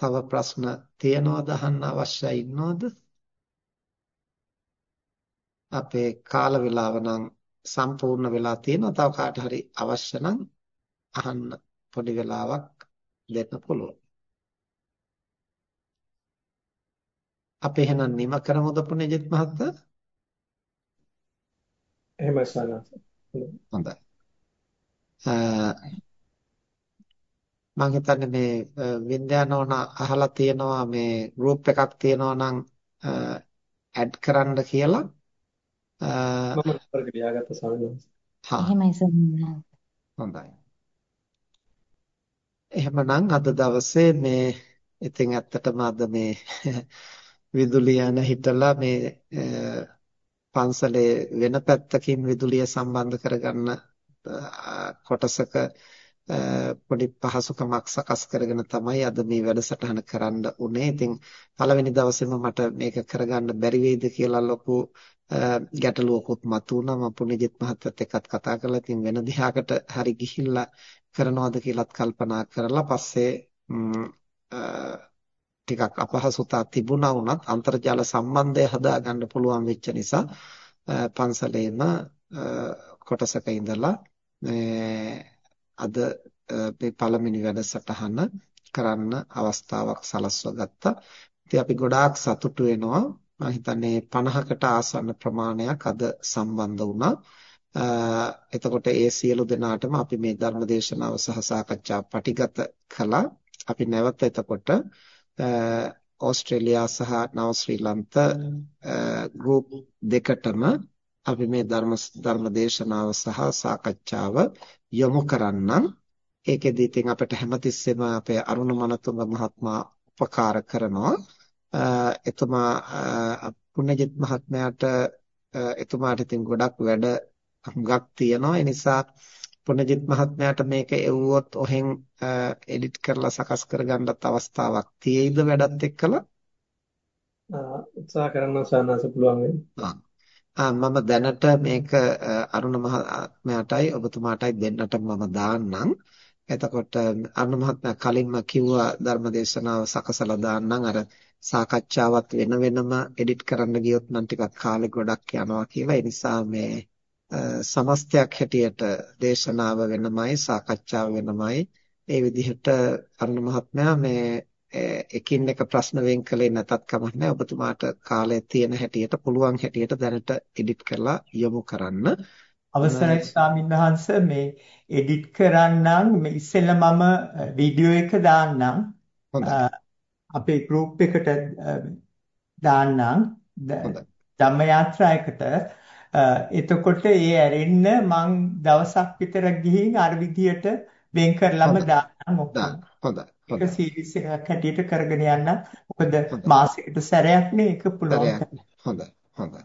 තව ප්‍රශ්න තියනවද අහන්න අවශ්‍යයි ඉන්නවද? අපේ කාල වේලාව නම් සම්පූර්ණ වෙලා තියෙනවා. තව කාට හරි අවශ්‍ය නම් අහන්න පොඩි වෙලාවක් දෙන්න පුළුවන්. අපි එහෙනම් නිම කරමුද පුණ්‍යජිත් මහත්තයා? එහෙමයි සාරා. හොඳයි. මම හිතන්නේ මේ විද්‍යානෝන අහලා තියෙනවා මේ ගෲප් එකක් තියෙනවා නම් ඇඩ් කරන්න කියලා මම නම්බර් එක ලියාගත්ත සාරා. හා එහෙමයි සම්මා. හොඳයි. එහෙමනම් අද දවසේ මේ ඉතින් ඇත්තටම අද මේ විදුලිය නැහිටලා මේ පන්සලේ වෙන පැත්තකින් විදුලිය සම්බන්ධ කරගන්න කොටසක පොඩි පහසුකමක් සකස් කරගෙන තමයි අද මේ වැඩසටහන කරන්න උනේ. ඉතින් පළවෙනි දවසේම මට මේක කරගන්න බැරි වෙයිද කියලා ලොකු ගැටලුවකුත් මතුවුණා. මම පුණ්‍යජිත් මහත්තයත් එක්කත් කතා කරලා ඉතින් වෙන දිහාකට හරි ගිහිල්ලා කරනවද කියලාත් කල්පනා කරලා පස්සේ ටිකක් අපහසුතා තිබුණා වුණත් අන්තර්ජාල සම්බන්ධය හදාගන්න පුළුවන් වෙච්ච නිසා පන්සලේම කොටසක ඉඳලා අද මේ පළවෙනි වැඩසටහන කරන්න අවස්ථාවක් සලස්ව ගත්තා. ඉතින් අපි ගොඩාක් සතුටු වෙනවා. මම හිතන්නේ 50කට ආසන්න ප්‍රමාණයක් අද සම්බන්ධ වුණා. එතකොට ඒ සියලු දෙනාටම අපි මේ ධර්ම දේශනාව සහ සාකච්ඡා පටිගත කළා. අපි නැවත එතකොට ඕස්ට්‍රේලියා සහ නව ශ්‍රී ලංක ගෲප් දෙකටම අපි මේ ධර්ම ධර්ම දේශනාව සහ සාකච්ඡාව යොමු කරන්නම්. ඒකෙදි ඉතින් අපිට හැමතිස්සෙම අපේ අරුණ මනතුංග මහත්මයා උපකාර කරනවා. එතුමා පුණ්‍යජිත් මහත්මයාට එතුමාට ඉතින් ගොඩක් වැඩ හුඟක් තියෙනවා. ඒ නිසා පුණ්‍යජිත් මහත්මයාට මේක එවුවොත් ඔහෙන් එඩිට් කරලා සකස් කරගන්නත් අවස්ථාවක් තියෙයිද වැඩත් එක්කලා? උත්සාහ කරන්න සානස පුළුවන් වෙන්නේ මම දැනට මේක අරුණ මහත්මයාටයි ඔබතුමාටයි දෙන්නටම මම දාන්නම්. එතකොට අරුණ මහත්මයා කලින්ම කිව්වා ධර්මදේශනාව සකසලා දාන්නම් අර සාකච්ඡාවත් වෙන වෙනම එඩිට් කරන්න ගියොත් නම් ටිකක් කාලේ ගොඩක් යනවා කියලා. ඒ නිසා මේ සමස්තයක් හැටියට දේශනාව වෙනමයි සාකච්ඡාව වෙනමයි. ඒ විදිහට අරුණ මහත්මයා මේ එකින් එක ප්‍රශ්න වෙන් කළේ නැතත් කමක් නැහැ. ඔබතුමාට කාලය තියෙන හැටියට පුළුවන් හැටියට දැනට එඩිට් කරලා යොමු කරන්න. අවසරයි ස්වාමින්වහන්ස මේ එඩිට් කරන්නම්. මේ ඉස්සෙල්ලා මම වීඩියෝ එක දාන්නම්. අපේ ගෲප් එකට දාන්නම්. ධම්ම යාත්‍රායකට එතකොට ඒ ඇරෙන්න මං දවසක් විතර ගිහින් අර විදියට වෙන් කරලම දාන්නම් හොඳයි ඒක සීරීස් එකක් හැටියට කරගෙන යන්න. මොකද මාසෙකට සැරයක්නේ ඒක පුළුවන්. හොඳයි. හොඳයි.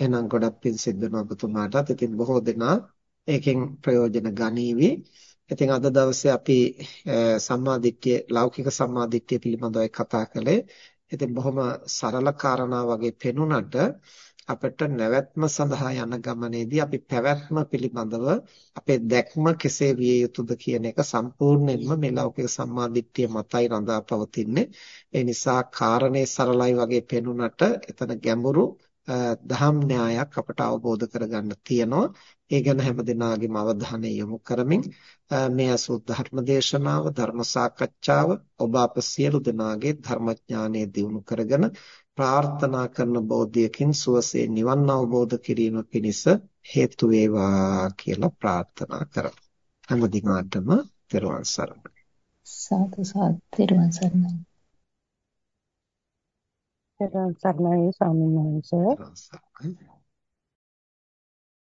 එහෙනම් ගොඩක් පින් සිද්ධ වෙනවා ඔබතුමාටත්. ඉතින් බොහෝ දෙනා ඒකෙන් ප්‍රයෝජන ගනීවි. ඉතින් අද දවසේ අපි සම්මාදිට්ඨිය ලෞකික සම්මාදිට්ඨිය පිළිබඳව කතා කළේ. ඉතින් බොහොම සරල කාරණා වගේ පෙනුනට අපිට නැවැත්ම සඳහා යන ගමනේදී අපි පැවැත්ම පිළිබඳව අපේ දැක්ම කෙසේ විය යුතුද කියන එක සම්පූර්ණයෙන්ම මේ ලෞකික සම්මාදිට්ඨිය මතයි රඳා පවතින්නේ. ඒ නිසා කාරණේ සරලයි වගේ පෙනුනට එතන ගැඹුරු දහම් න්‍යායක් අපට අවබෝධ කරගන්න තියෙනවා. ඒ ගැන හැමදෙනාගේම අවධානය යොමු කරමින් මේ අසුත් ධර්ම දේශනාව ධර්ම සාකච්ඡාව ඔබ අප සියලු දෙනාගේ ධර්මඥානය දියුණු කරගෙන ප්‍රාර්ථනා කරන බෝධියකින් සුවසේ නිවන් අවබෝධ කිරීම පිණිස හේතු වේවා කියලා ප්‍රාර්ථනා කරමු. හැම දිනාටම තෙරුවන් සරණයි. සාදු සාදු තෙරුවන් සරණයි. තෙරුවන් සරණයි ස්වාමීන් වහන්සේ.